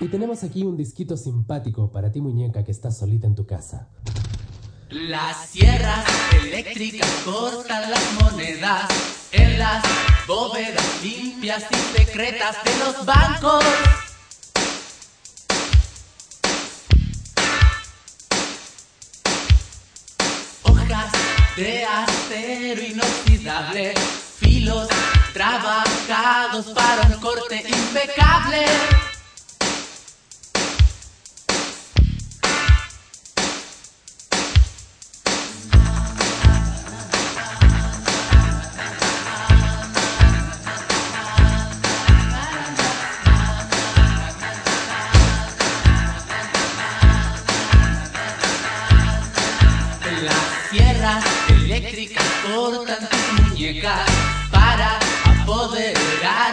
Y tenemos aquí un disquito simpático para ti muñeca que estás solita en tu casa. Las sierras eléctricas cortan las monedas en las bóvedas limpias y secretas de los bancos. Hojas de acero inoxidable, filos trabajados para un corte impecable.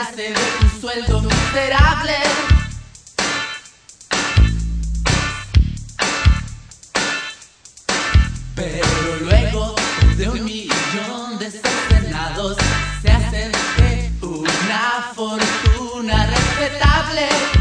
Apoderarse de tu sueldo miserable. Pero luego de un millón de cercenados se hacen de una fortuna respetable.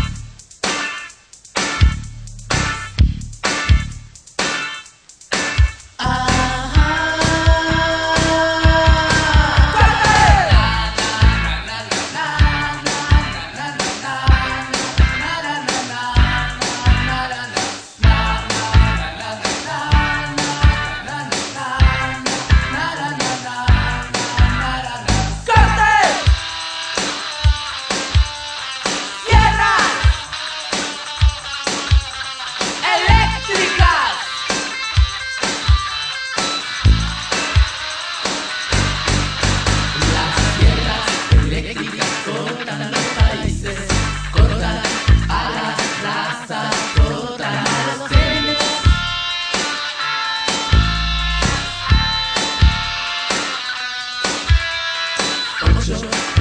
Texas.